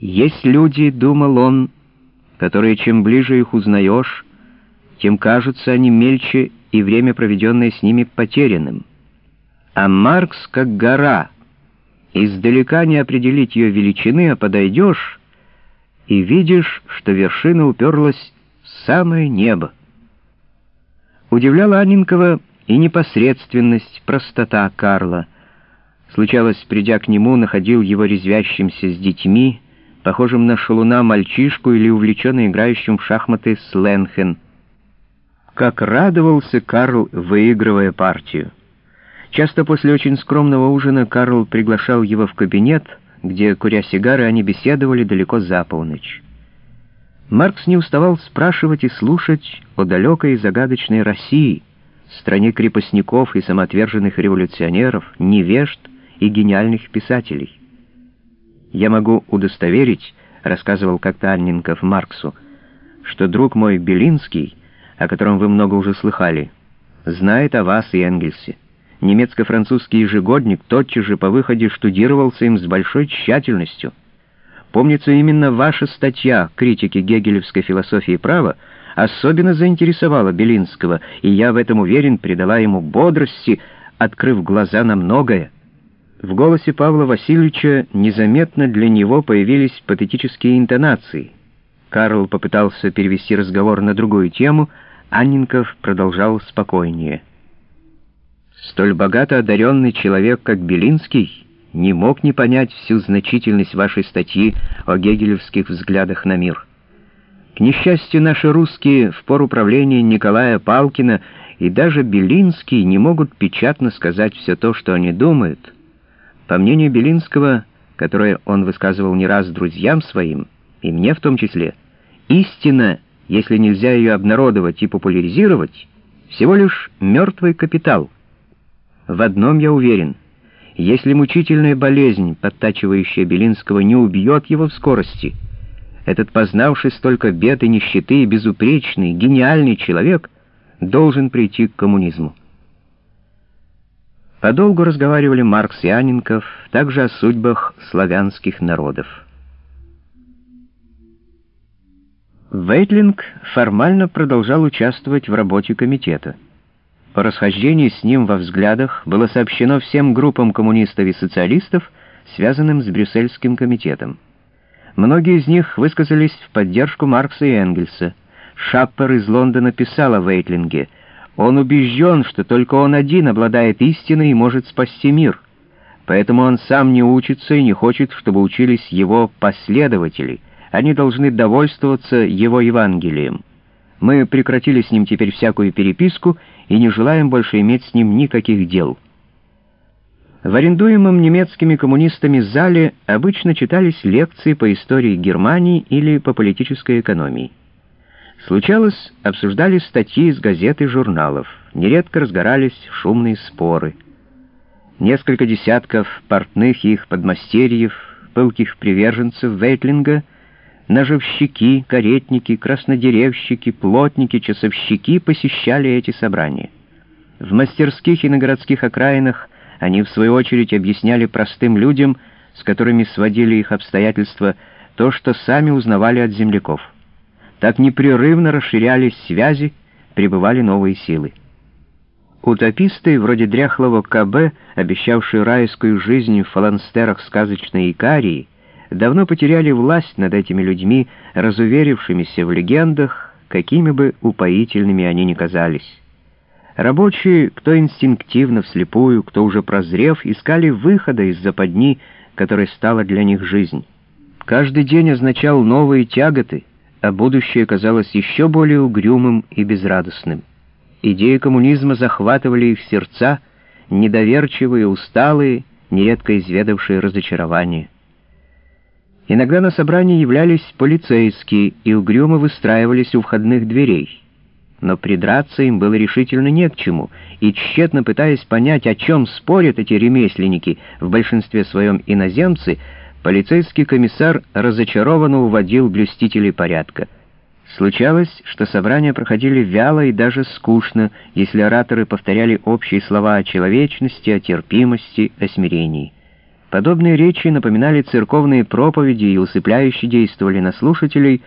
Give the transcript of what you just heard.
Есть люди, думал он, которые чем ближе их узнаешь, тем кажутся они мельче и время, проведенное с ними, потерянным. А Маркс как гора. Издалека не определить ее величины, а подойдешь и видишь, что вершина уперлась в самое небо. Удивляла Анненкова и непосредственность, простота Карла. Случалось, придя к нему, находил его резвящимся с детьми, похожим на шалуна мальчишку или увлеченно играющим в шахматы с. Как радовался Карл, выигрывая партию. Часто после очень скромного ужина Карл приглашал его в кабинет, где, куря сигары, они беседовали далеко за полночь. Маркс не уставал спрашивать и слушать о далекой и загадочной России, стране крепостников и самоотверженных революционеров, невежд и гениальных писателей. «Я могу удостоверить», — рассказывал как-то Анненков Марксу, «что друг мой Белинский, о котором вы много уже слыхали, знает о вас и Энгельсе. Немецко-французский ежегодник тотчас же по выходе штудировался им с большой тщательностью. Помнится, именно ваша статья «Критики гегелевской философии права» особенно заинтересовала Белинского, и я в этом уверен, придала ему бодрости, открыв глаза на многое. В голосе Павла Васильевича незаметно для него появились патетические интонации. Карл попытался перевести разговор на другую тему, Анненков продолжал спокойнее. «Столь богато одаренный человек, как Белинский, не мог не понять всю значительность вашей статьи о гегелевских взглядах на мир. К несчастью, наши русские в пору правления Николая Палкина и даже Белинский не могут печатно сказать все то, что они думают» По мнению Белинского, которое он высказывал не раз друзьям своим, и мне в том числе, истина, если нельзя ее обнародовать и популяризировать, всего лишь мертвый капитал. В одном я уверен, если мучительная болезнь, подтачивающая Белинского, не убьет его в скорости, этот познавший столько бед и нищеты, безупречный, гениальный человек должен прийти к коммунизму. Подолгу разговаривали Маркс и Анненков также о судьбах славянских народов. Вейтлинг формально продолжал участвовать в работе комитета. По расхождении с ним во взглядах было сообщено всем группам коммунистов и социалистов, связанным с Брюссельским комитетом. Многие из них высказались в поддержку Маркса и Энгельса. Шаппер из Лондона писал о Вейтлинге — он убежден, что только он один обладает истиной и может спасти мир. Поэтому он сам не учится и не хочет, чтобы учились его последователи. Они должны довольствоваться его Евангелием. Мы прекратили с ним теперь всякую переписку и не желаем больше иметь с ним никаких дел. В арендуемом немецкими коммунистами зале обычно читались лекции по истории Германии или по политической экономии. Случалось, обсуждали статьи из газет и журналов, нередко разгорались шумные споры. Несколько десятков портных и их подмастерьев, пылких приверженцев Вейтлинга, ножевщики, каретники, краснодеревщики, плотники, часовщики посещали эти собрания. В мастерских и на городских окраинах они, в свою очередь, объясняли простым людям, с которыми сводили их обстоятельства, то, что сами узнавали от земляков. Так непрерывно расширялись связи, прибывали новые силы. Утописты, вроде дряхлого КБ, обещавшие райскую жизнь в фаланстерах сказочной Икарии, давно потеряли власть над этими людьми, разуверившимися в легендах, какими бы упоительными они ни казались. Рабочие, кто инстинктивно, вслепую, кто уже прозрев, искали выхода из западни, которой стала для них жизнь. Каждый день означал новые тяготы — а будущее казалось еще более угрюмым и безрадостным. Идеи коммунизма захватывали их сердца, недоверчивые, усталые, нередко изведавшие разочарование. Иногда на собрании являлись полицейские и угрюмо выстраивались у входных дверей. Но придраться им было решительно не к чему, и тщетно пытаясь понять, о чем спорят эти ремесленники, в большинстве своем иноземцы, полицейский комиссар разочарованно уводил блюстителей порядка. Случалось, что собрания проходили вяло и даже скучно, если ораторы повторяли общие слова о человечности, о терпимости, о смирении. Подобные речи напоминали церковные проповеди и усыпляюще действовали на слушателей,